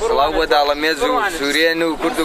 سڵاو بە داڵەمێز و سوورێن و کورد